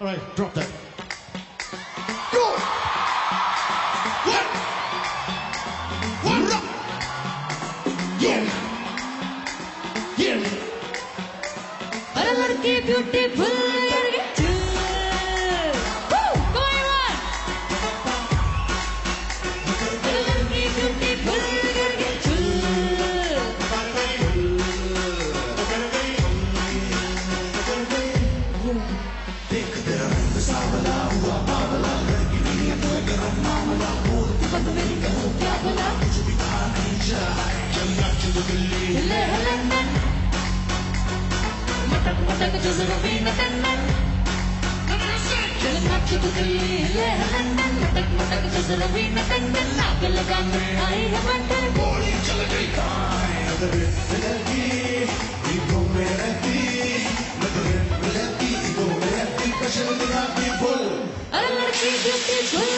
All right, drop that. Go! One! One! Rock! Yeah! Yeah! हर मटक मटक जजर भी नटन चल नाच तो गली ले लंदन मटक मटक जजर भी नटन नाक लगा मैं आई है बंदर गोली चल गई नज़र मिलती ईगो में रहती नज़र मिलती ईगो में रहती कशल दिखाती फुल हर लड़की beautiful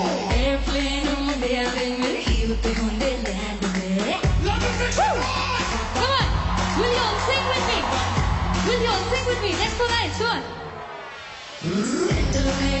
with you sing with me. Next to line, sure.